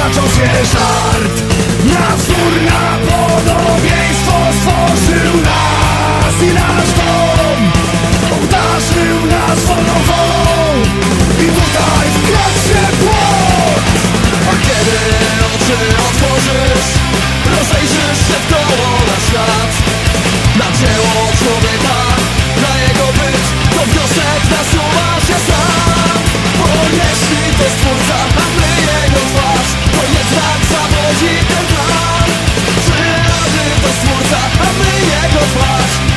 zaczął się żart. lost